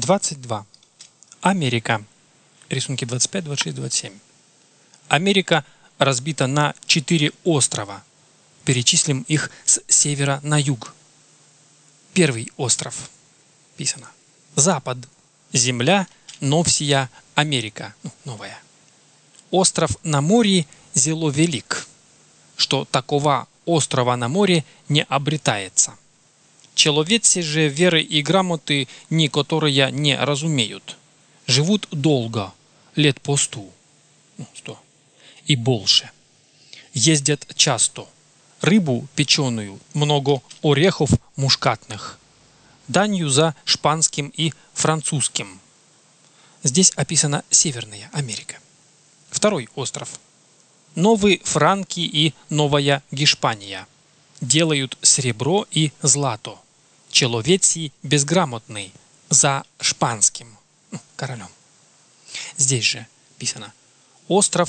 22. Америка. Рисунки 25, 26, 27. Америка разбита на четыре острова. Перечислим их с севера на юг. Первый остров. Писано. Запад. Земля. Новсия. Америка. Ну, новая. Остров на море Зело Велик. Что такого острова на море не обретается. Человеці же веры и грамоты, некоторые не разумеют. Живут долго, лет по сту, ну, сто, и больше. Ездят часто. Рыбу печеную, много орехов мушкатных. Данью за шпанским и французским. Здесь описана Северная Америка. Второй остров. Новые Франки и Новая Гешпания. Делают серебро и злато человеці безграмотный за шпанским ну, королем. Здесь же писано остров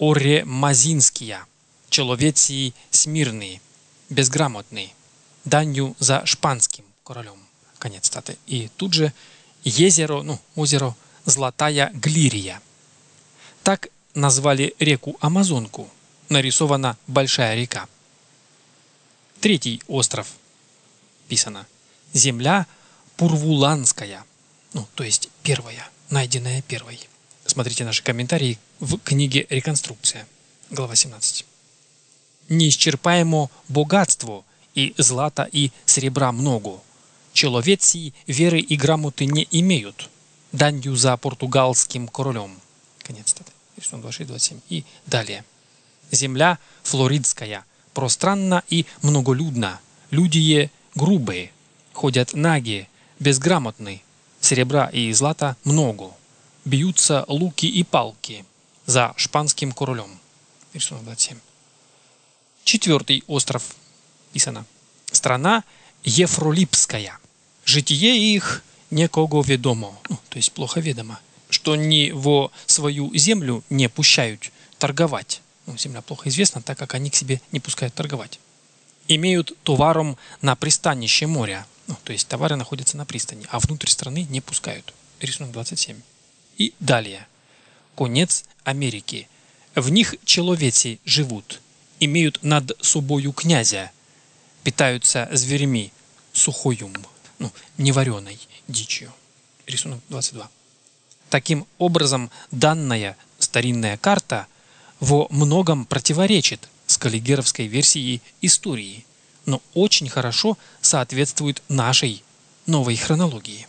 Оремазинския, человеці смирный, безграмотный, данью за шпанским королем. Конец статы. И тут же езеро, ну, озеро Золотая Глирия. Так назвали реку Амазонку. Нарисована большая река. Третий остров. Писано земля Пурвуланская, ну, то есть первая, найденная первой. Смотрите наши комментарии в книге «Реконструкция», глава 17. Неисчерпаемо богатство и злата и серебра много. Человеці веры и грамоты не имеют. Данью за португалским королем. Конец статы. 26-27. И далее. Земля флоридская, пространна и многолюдна. Люди грубые, ходят наги, безграмотны, серебра и злата много, бьются луки и палки за шпанским королем. Рисунок 27. Четвертый остров писано. Страна Ефролипская. Житие их некого ведомо, ну, то есть плохо ведомо, что ни во свою землю не пущают торговать. Ну, земля плохо известна, так как они к себе не пускают торговать. Имеют товаром на пристанище моря, ну, то есть товары находятся на пристани, а внутрь страны не пускают. Рисунок 27. И далее. Конец Америки. В них человецы живут, имеют над собою князя, питаются зверями, сухоюм, ну, невареной дичью. Рисунок 22. Таким образом, данная старинная карта во многом противоречит скаллигеровской версии истории – но очень хорошо соответствует нашей новой хронологии.